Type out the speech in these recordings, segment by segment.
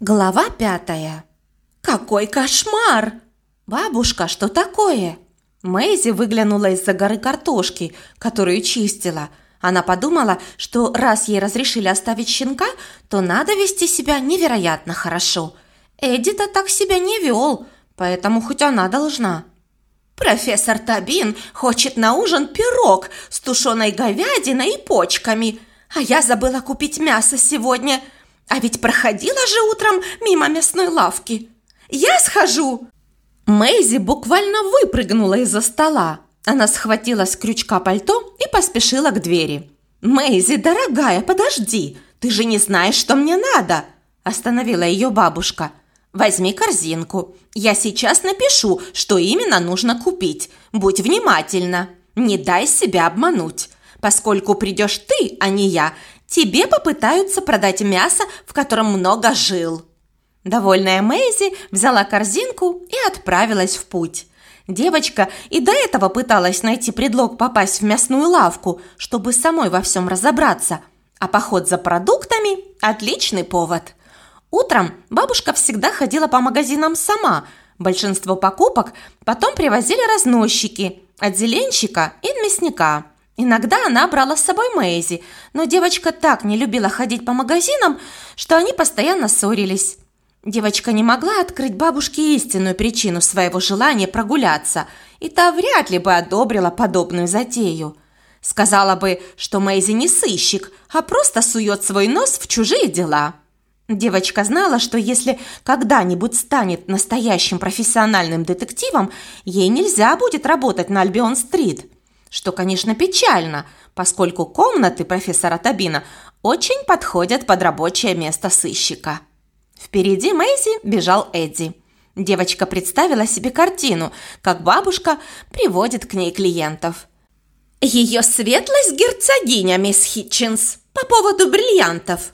Глава пятая. Какой кошмар! Бабушка, что такое? Мэйзи выглянула из-за горы картошки, которую чистила. Она подумала, что раз ей разрешили оставить щенка, то надо вести себя невероятно хорошо. Эдди-то так себя не вел, поэтому хоть она должна. Профессор Табин хочет на ужин пирог с тушеной говядиной и почками, а я забыла купить мясо сегодня – а ведь проходила же утром мимо мясной лавки. Я схожу!» Мэйзи буквально выпрыгнула из-за стола. Она схватила с крючка пальто и поспешила к двери. «Мэйзи, дорогая, подожди! Ты же не знаешь, что мне надо!» Остановила ее бабушка. «Возьми корзинку. Я сейчас напишу, что именно нужно купить. Будь внимательна. Не дай себя обмануть. Поскольку придешь ты, а не я, тебе попытаются продать мясо, в котором много жил». Довольная Мэйзи взяла корзинку и отправилась в путь. Девочка и до этого пыталась найти предлог попасть в мясную лавку, чтобы самой во всем разобраться, а поход за продуктами – отличный повод. Утром бабушка всегда ходила по магазинам сама. Большинство покупок потом привозили разносчики – от зеленщика и мясника – Иногда она брала с собой Мэйзи, но девочка так не любила ходить по магазинам, что они постоянно ссорились. Девочка не могла открыть бабушке истинную причину своего желания прогуляться, и та вряд ли бы одобрила подобную затею. Сказала бы, что Мэйзи не сыщик, а просто сует свой нос в чужие дела. Девочка знала, что если когда-нибудь станет настоящим профессиональным детективом, ей нельзя будет работать на Альбион-стрит – что, конечно, печально, поскольку комнаты профессора Табина очень подходят под рабочее место сыщика. Впереди Мэйзи бежал Эдди. Девочка представила себе картину, как бабушка приводит к ней клиентов. «Ее светлость герцогиня, мисс Хитчинс, по поводу бриллиантов»,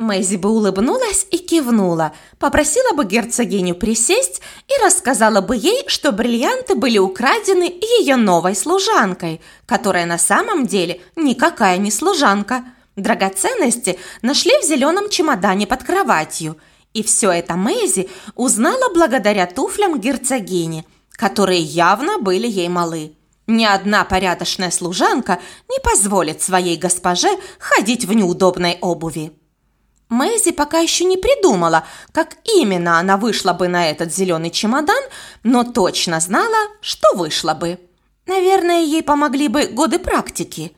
Мэйзи бы улыбнулась и кивнула, попросила бы герцогиню присесть и рассказала бы ей, что бриллианты были украдены ее новой служанкой, которая на самом деле никакая не служанка. Драгоценности нашли в зеленом чемодане под кроватью. И все это Мэйзи узнала благодаря туфлям герцогини, которые явно были ей малы. Ни одна порядочная служанка не позволит своей госпоже ходить в неудобной обуви. Мэйзи пока еще не придумала, как именно она вышла бы на этот зеленый чемодан, но точно знала, что вышла бы. Наверное, ей помогли бы годы практики.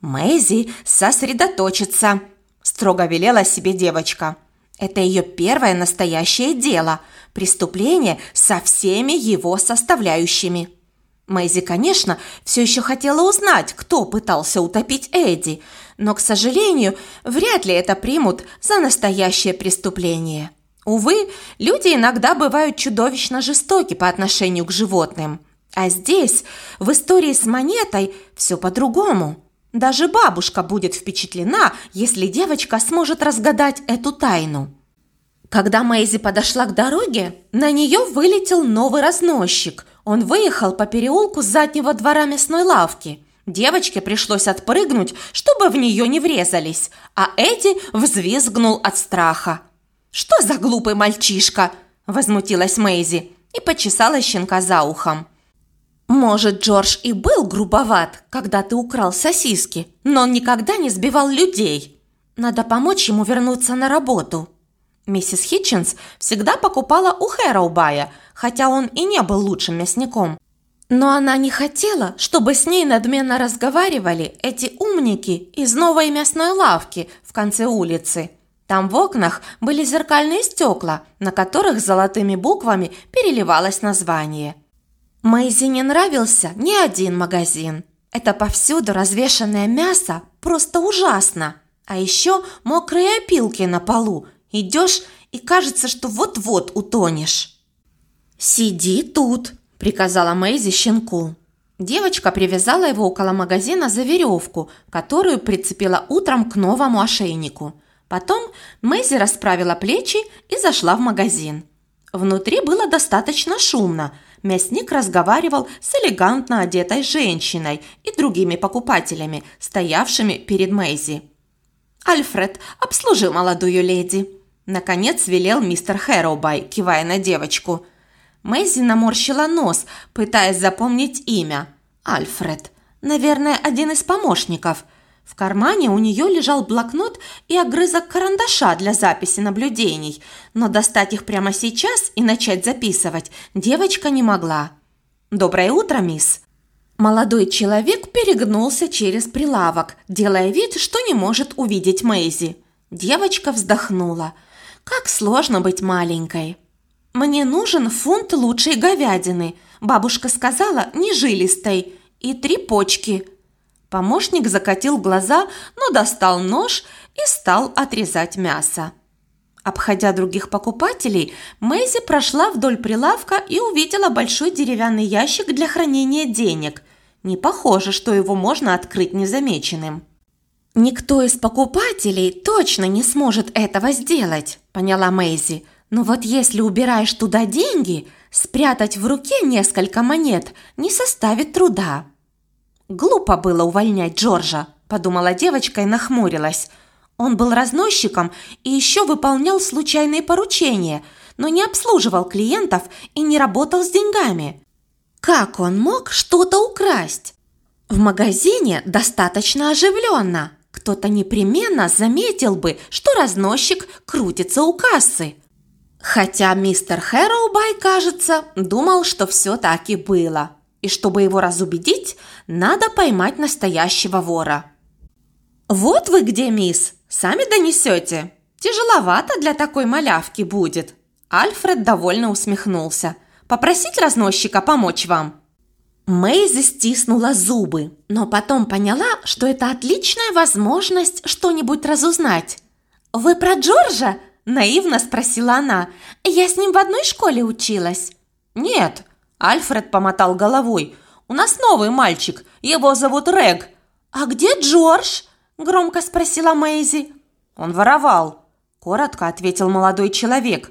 Мэйзи сосредоточиться, строго велела себе девочка. Это ее первое настоящее дело – преступление со всеми его составляющими. Мэйзи, конечно, все еще хотела узнать, кто пытался утопить Эдди, но, к сожалению, вряд ли это примут за настоящее преступление. Увы, люди иногда бывают чудовищно жестоки по отношению к животным. А здесь, в истории с монетой, все по-другому. Даже бабушка будет впечатлена, если девочка сможет разгадать эту тайну. Когда Мэйзи подошла к дороге, на нее вылетел новый разносчик. Он выехал по переулку с заднего двора мясной лавки. Девочке пришлось отпрыгнуть, чтобы в нее не врезались, а Эдди взвизгнул от страха. «Что за глупый мальчишка?» – возмутилась Мэйзи и почесала щенка за ухом. «Может, Джордж и был грубоват, когда ты украл сосиски, но он никогда не сбивал людей. Надо помочь ему вернуться на работу». Миссис Хитчинс всегда покупала у Хэроубая, хотя он и не был лучшим мясником. Но она не хотела, чтобы с ней надменно разговаривали эти умники из новой мясной лавки в конце улицы. Там в окнах были зеркальные стекла, на которых золотыми буквами переливалось название. Мэйзи не нравился ни один магазин. Это повсюду развешанное мясо просто ужасно. А еще мокрые опилки на полу Идешь, и кажется, что вот-вот утонешь. «Сиди тут», – приказала Мэйзи щенку. Девочка привязала его около магазина за веревку, которую прицепила утром к новому ошейнику. Потом Мэйзи расправила плечи и зашла в магазин. Внутри было достаточно шумно. Мясник разговаривал с элегантно одетой женщиной и другими покупателями, стоявшими перед Мэйзи. «Альфред, обслужи молодую леди», Наконец велел мистер Хэроубай, кивая на девочку. Мэйзи наморщила нос, пытаясь запомнить имя. Альфред. Наверное, один из помощников. В кармане у нее лежал блокнот и огрызок карандаша для записи наблюдений, но достать их прямо сейчас и начать записывать девочка не могла. «Доброе утро, мисс!» Молодой человек перегнулся через прилавок, делая вид, что не может увидеть Мэйзи. Девочка вздохнула. «Как сложно быть маленькой!» «Мне нужен фунт лучшей говядины», бабушка сказала, не жилистой, и три почки. Помощник закатил глаза, но достал нож и стал отрезать мясо. Обходя других покупателей, Мэйзи прошла вдоль прилавка и увидела большой деревянный ящик для хранения денег. Не похоже, что его можно открыть незамеченным. «Никто из покупателей точно не сможет этого сделать», – поняла Мэйзи. «Но вот если убираешь туда деньги, спрятать в руке несколько монет не составит труда». «Глупо было увольнять Джорджа», – подумала девочка и нахмурилась. Он был разносчиком и еще выполнял случайные поручения, но не обслуживал клиентов и не работал с деньгами. Как он мог что-то украсть? В магазине достаточно оживленно. Кто-то непременно заметил бы, что разносчик крутится у кассы. Хотя мистер Хэроубай, кажется, думал, что все так и было и чтобы его разубедить, надо поймать настоящего вора. «Вот вы где, мисс! Сами донесете! Тяжеловато для такой малявки будет!» Альфред довольно усмехнулся. «Попросить разносчика помочь вам?» Мэйзи стиснула зубы, но потом поняла, что это отличная возможность что-нибудь разузнать. «Вы про Джорджа?» – наивно спросила она. «Я с ним в одной школе училась». «Нет, Альфред помотал головой. «У нас новый мальчик. Его зовут Рэг». «А где Джордж?» – громко спросила Мэйзи. «Он воровал», – коротко ответил молодой человек.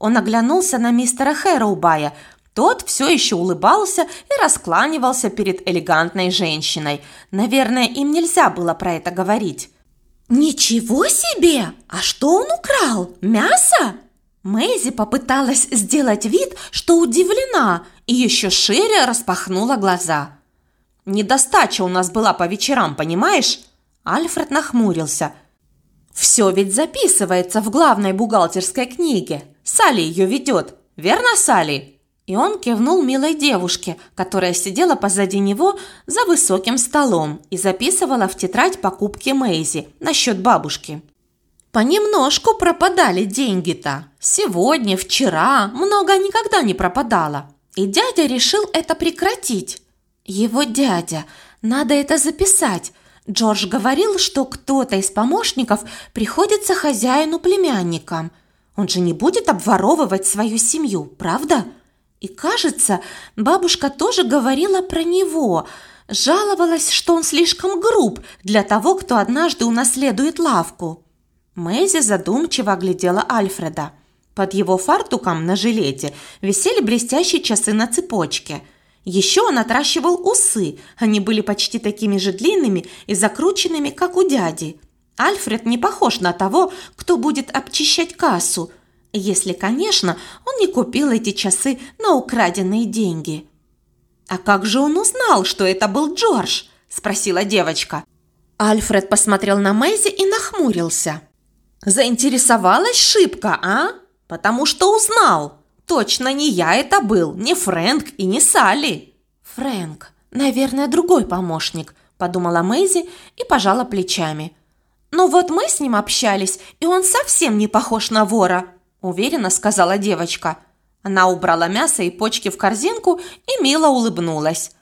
Он оглянулся на мистера Хэроубая. Тот все еще улыбался и раскланивался перед элегантной женщиной. Наверное, им нельзя было про это говорить. «Ничего себе! А что он украл? Мясо?» Мэйзи попыталась сделать вид, что удивлена, и еще шире распахнула глаза. «Недостача у нас была по вечерам, понимаешь?» Альфред нахмурился. «Все ведь записывается в главной бухгалтерской книге. Салли ее ведет. Верно, Салли?» И он кивнул милой девушке, которая сидела позади него за высоким столом и записывала в тетрадь покупки Мэйзи насчет бабушки. Понемножку пропадали деньги-то. Сегодня, вчера, много никогда не пропадало. И дядя решил это прекратить. Его дядя. Надо это записать. Джордж говорил, что кто-то из помощников приходится хозяину племянникам. Он же не будет обворовывать свою семью, правда? И кажется, бабушка тоже говорила про него. Жаловалась, что он слишком груб для того, кто однажды унаследует лавку. Мэйзи задумчиво оглядела Альфреда. Под его фартуком на жилете висели блестящие часы на цепочке. Еще он отращивал усы, они были почти такими же длинными и закрученными, как у дяди. Альфред не похож на того, кто будет обчищать кассу, если, конечно, он не купил эти часы на украденные деньги. «А как же он узнал, что это был Джордж?» – спросила девочка. Альфред посмотрел на Мэйзи и нахмурился. Заинтересовалась шибко, а? Потому что узнал. Точно не я это был, не Фрэнк и не Салли. Фрэнк, наверное, другой помощник, подумала Мэйзи и пожала плечами. Но вот мы с ним общались, и он совсем не похож на вора, уверенно сказала девочка. Она убрала мясо и почки в корзинку и мило улыбнулась.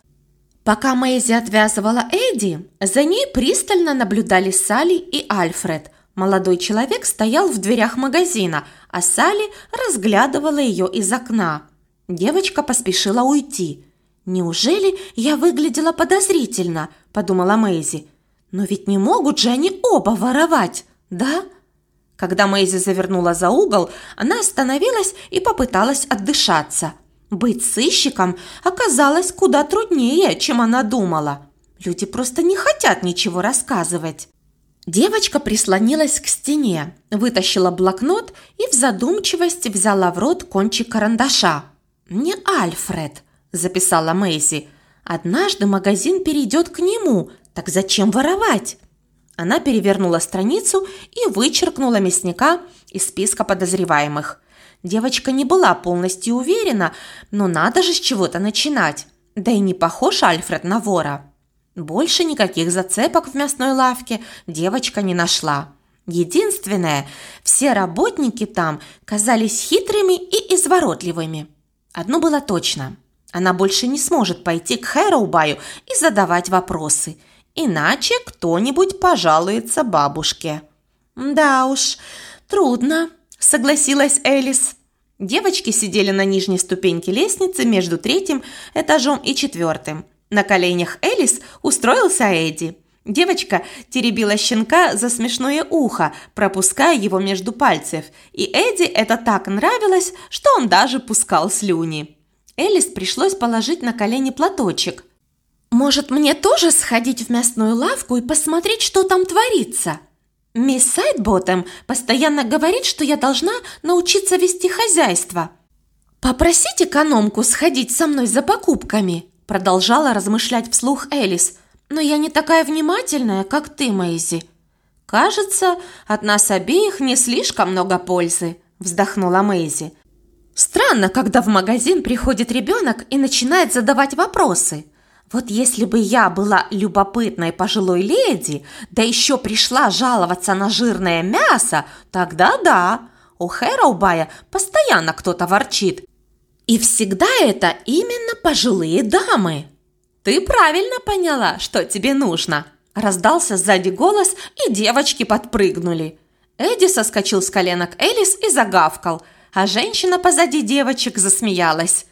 Пока Мэйзи отвязывала Эдди, за ней пристально наблюдали Салли и Альфред. Молодой человек стоял в дверях магазина, а Салли разглядывала ее из окна. Девочка поспешила уйти. «Неужели я выглядела подозрительно?» – подумала Мэйзи. «Но ведь не могут же они оба воровать, да?» Когда Мэйзи завернула за угол, она остановилась и попыталась отдышаться. Быть сыщиком оказалось куда труднее, чем она думала. Люди просто не хотят ничего рассказывать. Девочка прислонилась к стене, вытащила блокнот и в задумчивости взяла в рот кончик карандаша. «Не Альфред», – записала Мэйзи. «Однажды магазин перейдет к нему, так зачем воровать?» Она перевернула страницу и вычеркнула мясника из списка подозреваемых. Девочка не была полностью уверена, но надо же с чего-то начинать. Да и не похож Альфред на вора. Больше никаких зацепок в мясной лавке девочка не нашла. Единственное, все работники там казались хитрыми и изворотливыми. Одно было точно. Она больше не сможет пойти к Хэроубаю и задавать вопросы. Иначе кто-нибудь пожалуется бабушке. «Да уж, трудно», – согласилась Элис. Девочки сидели на нижней ступеньке лестницы между третьим этажом и четвертым – на коленях Элис устроился Эдди. Девочка теребила щенка за смешное ухо, пропуская его между пальцев, и Эдди это так нравилось, что он даже пускал слюни. Элис пришлось положить на колени платочек. «Может, мне тоже сходить в мясную лавку и посмотреть, что там творится?» «Мисс Сайдботтем постоянно говорит, что я должна научиться вести хозяйство. Попросить экономку сходить со мной за покупками?» Продолжала размышлять вслух Элис. «Но я не такая внимательная, как ты, Мэйзи». «Кажется, от нас обеих не слишком много пользы», – вздохнула Мэйзи. «Странно, когда в магазин приходит ребенок и начинает задавать вопросы. Вот если бы я была любопытной пожилой леди, да еще пришла жаловаться на жирное мясо, тогда да, у Хэроубая постоянно кто-то ворчит, и всегда это именно пожилые дамы. Ты правильно поняла, что тебе нужно. Раздался сзади голос, и девочки подпрыгнули. Эдди соскочил с коленок Элис и загавкал, а женщина позади девочек засмеялась.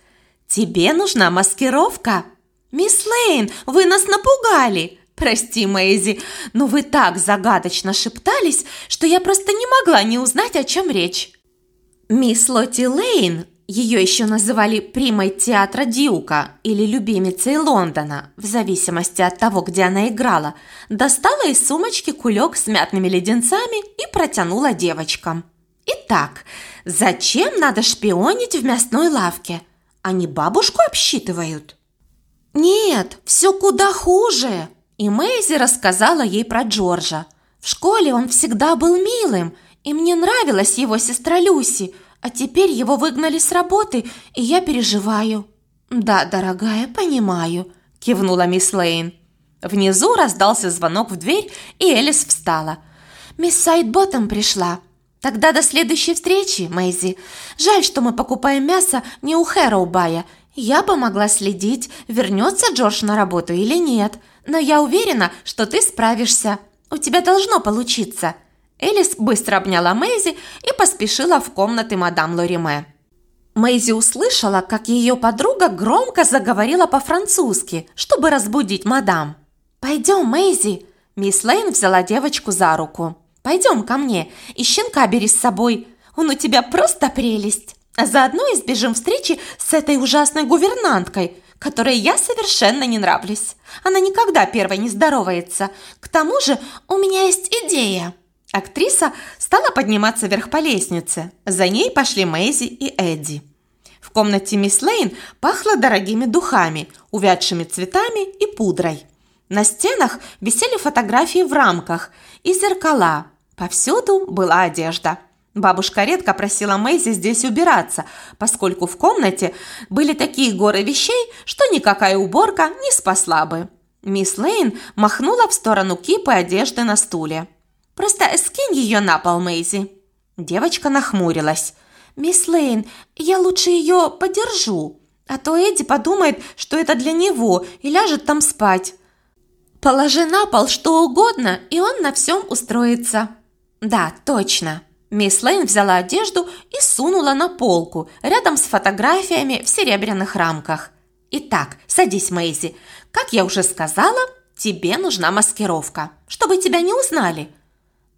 «Тебе нужна маскировка?» «Мисс Лейн, вы нас напугали!» «Прости, Мэйзи, но вы так загадочно шептались, что я просто не могла не узнать, о чем речь». Мисс Лотти Лейн ее еще называли примой театра Дьюка или любимицей Лондона, в зависимости от того, где она играла, достала из сумочки кулек с мятными леденцами и протянула девочкам. Итак, зачем надо шпионить в мясной лавке? Они бабушку обсчитывают? Нет, все куда хуже. И Мэйзи рассказала ей про Джорджа. В школе он всегда был милым, и мне нравилась его сестра Люси – а теперь его выгнали с работы, и я переживаю». «Да, дорогая, понимаю», – кивнула мисс Лейн. Внизу раздался звонок в дверь, и Элис встала. «Мисс Сайдботтом пришла. Тогда до следующей встречи, Мэйзи. Жаль, что мы покупаем мясо не у Хэроубая. Я бы могла следить, вернется Джордж на работу или нет. Но я уверена, что ты справишься. У тебя должно получиться. Элис быстро обняла Мэйзи и поспешила в комнаты мадам Лориме. Мэйзи услышала, как ее подруга громко заговорила по-французски, чтобы разбудить мадам. «Пойдем, Мэйзи!» Мисс Лейн взяла девочку за руку. «Пойдем ко мне и щенка бери с собой. Он у тебя просто прелесть. Заодно избежим встречи с этой ужасной гувернанткой, которой я совершенно не нравлюсь. Она никогда первой не здоровается. К тому же у меня есть идея». Актриса стала подниматься вверх по лестнице. За ней пошли Мэйзи и Эдди. В комнате мисс Лейн пахло дорогими духами, увядшими цветами и пудрой. На стенах висели фотографии в рамках и зеркала. Повсюду была одежда. Бабушка редко просила Мэйзи здесь убираться, поскольку в комнате были такие горы вещей, что никакая уборка не спасла бы. Мисс Лейн махнула в сторону кипы одежды на стуле. Просто скинь ее на пол, Мэйзи». Девочка нахмурилась. «Мисс Лейн, я лучше ее подержу, а то Эдди подумает, что это для него и ляжет там спать. Положи на пол что угодно, и он на всем устроится». «Да, точно». Мисс Лейн взяла одежду и сунула на полку, рядом с фотографиями в серебряных рамках. «Итак, садись, Мэйзи. Как я уже сказала, тебе нужна маскировка, чтобы тебя не узнали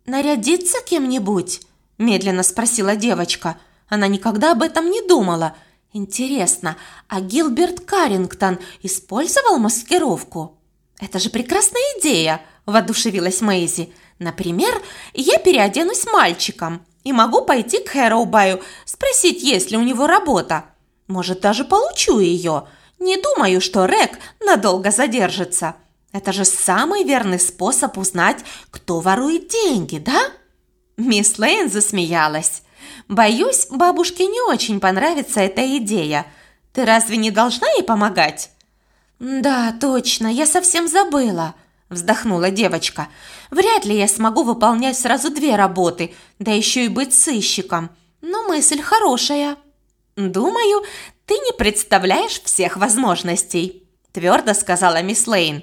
нарядиться кем-нибудь?» – медленно спросила девочка. Она никогда об этом не думала. «Интересно, а Гилберт Каррингтон использовал маскировку?» «Это же прекрасная идея!» – воодушевилась Мэйзи. Например, я переоденусь мальчиком и могу пойти к Хэроубаю, спросить, есть ли у него работа. Может, даже получу ее. Не думаю, что Рек надолго задержится. Это же самый верный способ узнать, кто ворует деньги, да?» Мисс Лейн засмеялась. «Боюсь, бабушке не очень понравится эта идея. Ты разве не должна ей помогать?» «Да, точно, я совсем забыла», – вздохнула девочка. «Вряд ли я смогу выполнять сразу две работы, да еще и быть сыщиком. Но мысль хорошая». «Думаю, ты не представляешь всех возможностей», – твердо сказала мисс Лейн.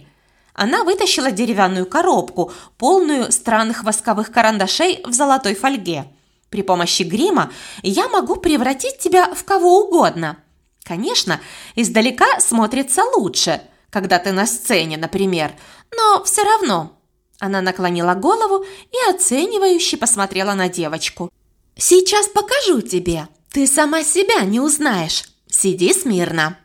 Она вытащила деревянную коробку, полную странных восковых карандашей в золотой фольге. При помощи грима я могу превратить тебя в кого угодно. Конечно, издалека смотрится лучше, когда ты на сцене, например, но все равно. Она наклонила голову и оценивающе посмотрела на девочку. «Сейчас покажу тебе. Ты сама себя не узнаешь. Сиди смирно».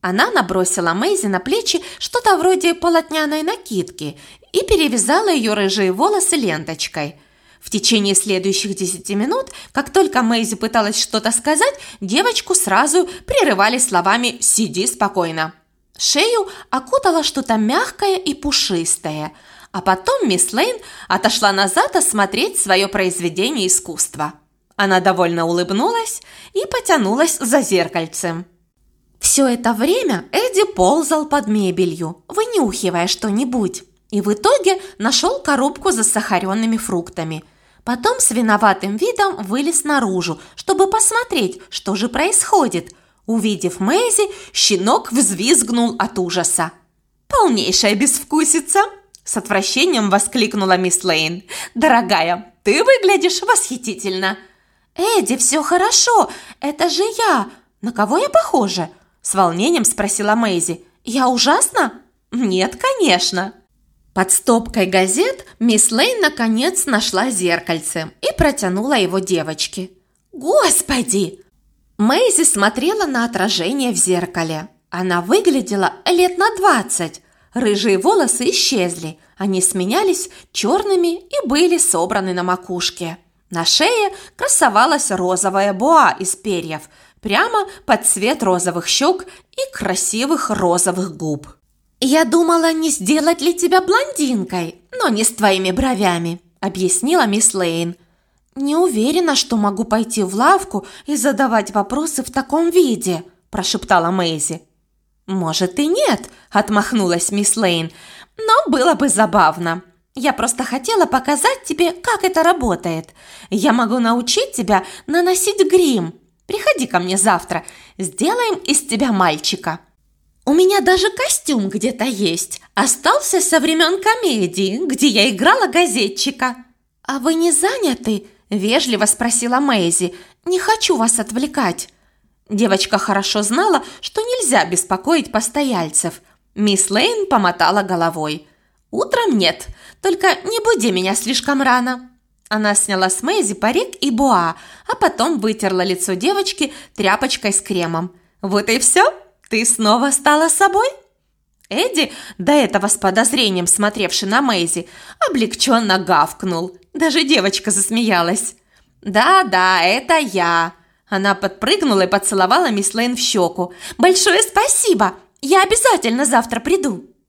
Она набросила Мэйзи на плечи что-то вроде полотняной накидки и перевязала ее рыжие волосы ленточкой. В течение следующих десяти минут, как только Мэйзи пыталась что-то сказать, девочку сразу прерывали словами «Сиди спокойно». Шею окутало что-то мягкое и пушистое, а потом мисс Лейн отошла назад осмотреть свое произведение искусства. Она довольно улыбнулась и потянулась за зеркальцем. Все это время Эдди ползал под мебелью, вынюхивая что-нибудь, и в итоге нашел коробку с засахаренными фруктами. Потом с виноватым видом вылез наружу, чтобы посмотреть, что же происходит. Увидев Мэйзи, щенок взвизгнул от ужаса. «Полнейшая безвкусица!» С отвращением воскликнула мисс Лейн. «Дорогая, ты выглядишь восхитительно!» «Эдди, все хорошо! Это же я! На кого я похожа?» С волнением спросила Мэйзи. «Я ужасна?» «Нет, конечно». Под стопкой газет мисс Лейн наконец нашла зеркальце и протянула его девочке. «Господи!» Мэйзи смотрела на отражение в зеркале. Она выглядела лет на двадцать. Рыжие волосы исчезли. Они сменялись черными и были собраны на макушке. На шее красовалась розовая боа из перьев – прямо под цвет розовых щек и красивых розовых губ. «Я думала, не сделать ли тебя блондинкой, но не с твоими бровями», – объяснила мисс Лейн. «Не уверена, что могу пойти в лавку и задавать вопросы в таком виде», – прошептала Мэйзи. «Может и нет», – отмахнулась мисс Лейн, – «но было бы забавно. Я просто хотела показать тебе, как это работает. Я могу научить тебя наносить грим, Приходи ко мне завтра, сделаем из тебя мальчика. У меня даже костюм где-то есть. Остался со времен комедии, где я играла газетчика. А вы не заняты? Вежливо спросила Мэйзи. Не хочу вас отвлекать. Девочка хорошо знала, что нельзя беспокоить постояльцев. Мисс Лейн помотала головой. «Утром нет, только не буди меня слишком рано». Она сняла с Мэйзи парик и буа, а потом вытерла лицо девочки тряпочкой с кремом. «Вот и все? Ты снова стала собой?» Эдди, до этого с подозрением смотревший на Мэйзи, облегченно гавкнул. Даже девочка засмеялась. «Да-да, это я!» Она подпрыгнула и поцеловала мисс Лейн в щеку. «Большое спасибо! Я обязательно завтра приду!»